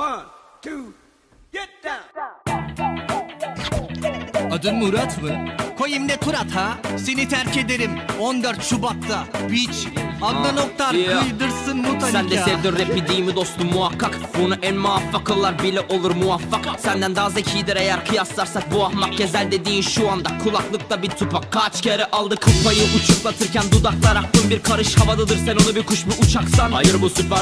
One, two, Adın Murat mı? Koyayım ne Turat ha? Seni terk ederim. 14 Şubat'ta. Beach Adnan Oktar yeah. kıydırsın mutalika. Sen de sevdin rapi değil mi dostum muhakkak. Bunu en muvaffaklar bile olur muvaffak. Senden daha zekidir eğer kıyaslarsak bu ahmak Gezel dediğin şu anda. Kulaklıkta bir tupak. Kaç kere aldı kafayı uçuklatırken dudaklar Aklın bir karış havadadır. Sen onu bir kuş mu uçaksan? Hayır bu süper.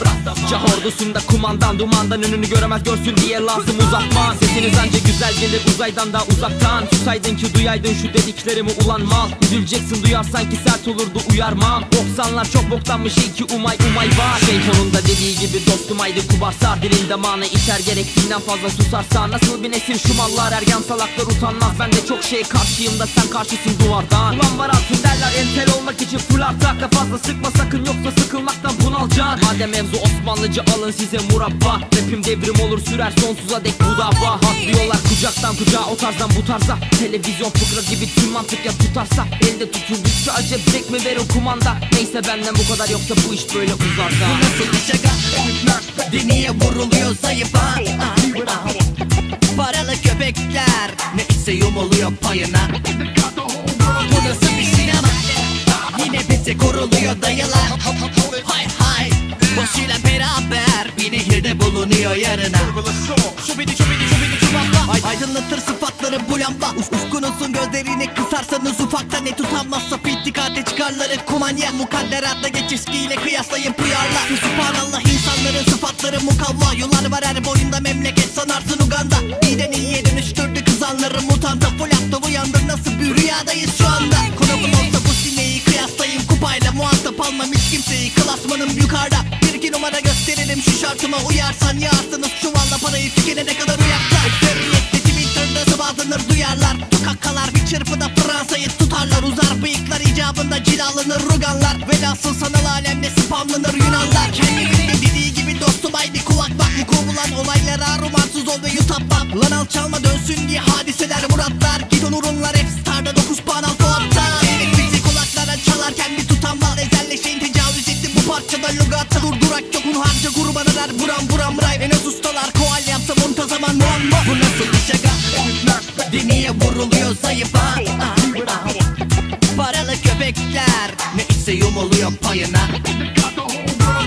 Cah ordusunda kumandan dumandan önünü göremez görsün diye lazım uzatman. Sesiniz anca güzel gelir uzaydan da uzaktan Susaydın ki duyaydın şu dediklerimi ulan mal. Üzüleceksin duyarsan ki sert olurdu uyarmam. 90'lar çok boktanmış iyi ki umay umay var. Şey sonunda dediği gibi dostum haydi kubarsar. Dilin damağına içer gerektiğinden fazla susarsa Nasıl bir nesil şu mallar ergen salaklar utanmaz. Ben de çok şey karşıyım da sen karşısın duvardan. Ulan var altın derler entel olmak için full artakla fazla sıkma sakın yoksa sıkılmaktan bunalacaksın Madem mevzu Osmanlıca alın size murabba Rapim devrim olur sürer sonsuza dek bu dava. Haklıyorlar kucaktan kucağa o tarzdan bu tarza. Televizyon fıkra gibi tüm mantık ya tutarsa. Elde tutuldukça acep zevk mi verir kumanda? Neyse benden bu kadar yoksa bu iş böyle uzar da Bu nasıl bir şaka? Deniye vuruluyor zayıf ha. Paralı köpekler Ne ise yumuluyor payına. Bu nasıl bir sinema? Yine bize kuruluyor dayılar. Hay hay Başıyla beraber bir nehirde bulunuyor yarına. Şubidi şubidi şubidi şubamba. Ay, Aydınlatır sıfatları bu lamba. Uf, Ufkunuzun gözlerini kısarsanız ufakta ne tutamazsa pittikate çıkarları Kumanya. Mukadderatla geç eskiyle kıyaslayın pıyarlar Sübhanallah insanların sıfatları mukavva. Yollar var her boyunda memleket sanarsın Uganda. İyiden iyiye dönüştürdü kızanları mutanta Full aptal uyandı nasıl bir rüyadayız şu anda? Konumum olsa bu sineği kıyaslayın kupayla Muhatap almam hiç kimseyi. Klasmanım yukarıda gösterelim şu şartıma uyarsan Yağarsınız çuvalla parayı fikine ne kadar uyakta Ekseriyette Twitter'da sıvazlanır duyarlar. Tukakkalar bir çırpıda Fransa'yı tutarlar. Uzar bıyıklar icabında cilalanır ruganlar. Velhasıl sanal alemde spamlanır Yunanlar. Kendi bildi dediği gibi dostum haydi kulak bak. Vuku bulan olaylara romansız ol ve yutap bak. Lan al çalma dönsün diye hadiseler muratlar. Git onurunlar hep starda dokuz puan al fuapta Evet bizi kulaklara çalarken bir tutam var Ezelleşeyin tecavüz etti bu parçada Varsa durdurak yok un harca kurban eder buram buram ray. En az ustalar koal yapsa montazaman mon mon Bu nasıl bir şaka? Deniye vuruluyor zayıfa Paralı köpekler Ne ise yumuluyor payına.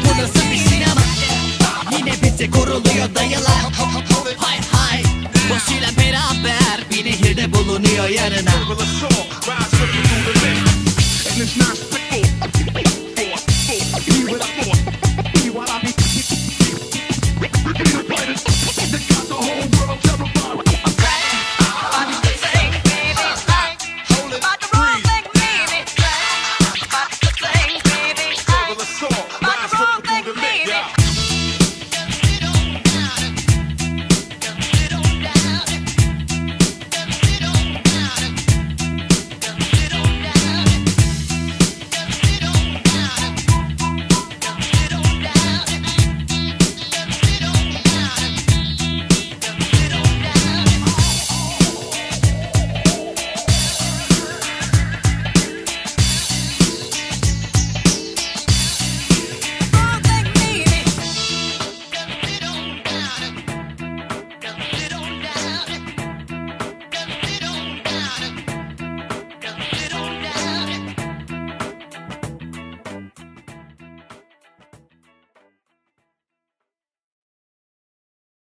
Bu nasıl bir sinema? Yine bize koruluyor dayılar. Hay hay Başıyla beraber bir nehirde bulunuyor yarına. And it's not